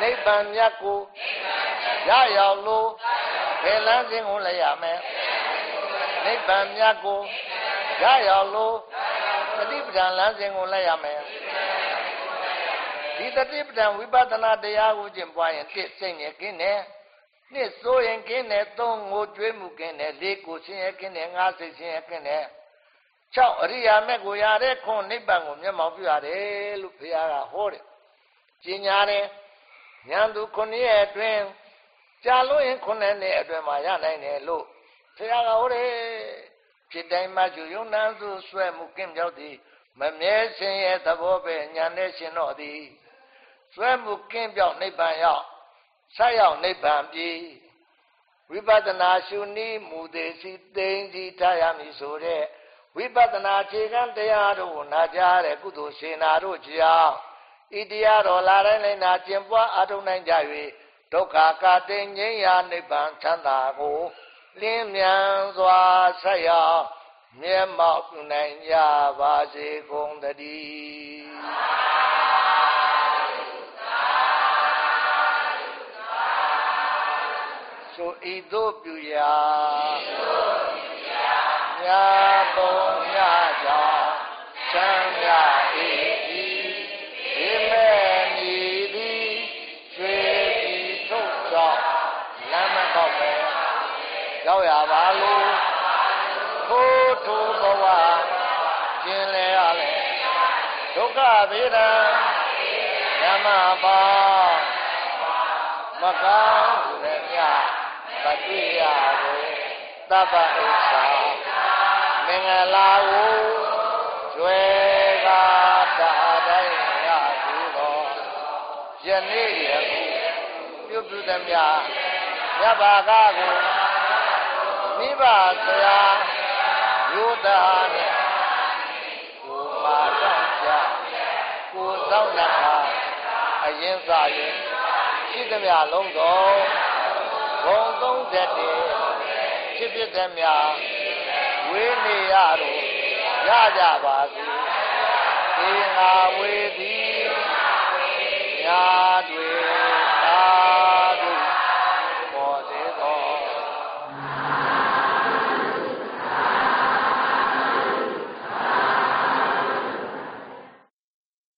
S1: နိဗ္ဗာန်မြတ်ကိုရရောက်လို့ဘယ်လမ်းစဉ်ကိုလိုက်ရမယ်နိဗ္ဗာန်မြတ်ကိုရရောက်လို့တတိပဒံလမ်းစဉ်ကိုလိုက်ရမယ် ဒီတတိပဒံဝိပဿနာတရားကိုကျင့်ပွားရင်တစ်စိတ်နဲ့ကင်းတယ်နှစ်စိုးရင်ကင်းတယ်သုံးငိုကြွေးမှုကင်းတယ်လေးကိုဆင်းရဲကင်းတယ်ငါးစိတ်ဆင်းရဲကင်းတယ်၆အရိယာမဲ့ကိုရတဲ့ခွန်နိဗ္ဗာန်ကိုမျက်မှောက်ပြုရတယ်လို့ဘုရားကဟောတယ်ကျင်ညာတယ်ဉာဏ်သူခုနှစ်ရဲ့အတွင်းကြာလို့ရင်ခုနှစ်နှစ်အတွင်းမှာရနိုင်တယ်လို့ဘုရားကဟောတယ်ဖြစ်တိုင်းမှယူယုံနှံစုဆွဲမှုကင်းပြောက်သည်မမြဲခြင်းရဲ့သဘောပဲညာနဲ့ရှင်တော့သည် ဆွဲမှုကင်းပြောက်နိဗ္ဗာန်ရောက်ဆက်ရောက်နိဗ္ဗာန်ပြီဝိပဿနာရှုနည်းမူသေးစီသိမ့်စီထားရမည်ဆိုတဲ့ဝိပဿနာခြေခံတရားတို့ကိုနာကြားတဲ့ကုသိုလ်ရှင်နာတို့ကြောင့်ဤတရားတော်လာတိုင်းလိုက်နာကျင့်ပွားအားထုတ်နိုင်ကြ၍ဒုက္ခကာတိငြိမ်းရာနိဗ္ဗာန်ချမ်းသာကိုလင်းမြန်စွာဆက်ရောက်မျက်မှောက်ပြုနိုင်ကြပါစေကုန်သတည်း ဆိုဤသို့ပြုရာမြတ်ဘုံမြတ်ကြောင့်ချမ်းသာ၏ဒီမဲ့မြည်သည်ရွှေပြည်ထုတ်ကြောင့်လမ်းမတော့ပဲရောက်ရပါလို့ထိုးထိုးဘဝကျင်လေရလေဒုက္ခဗေဒံဓမ္မပါမကောင်းသူလည်းမြတ် မတွေ့ရဘူးသဗ္ဗဣစ္ဆာမင်္ဂလာကိုကျွဲကားတာတိုင်းရဘူးတော့ယနေ့ယခုပြုပြုသမျှမြတ်ဘာကကိုမိဘဆရာယောသားနဲ့ကိုမာတော့ကြကိုစောင့်တာအရင်စာရင်ရှိသမျှလုံးတော် ဘုံ30ဖြစ်ဖြစ်သမျှဝေးနေရတော့ရကြပါစေေငါဝေသည်ညာတွေ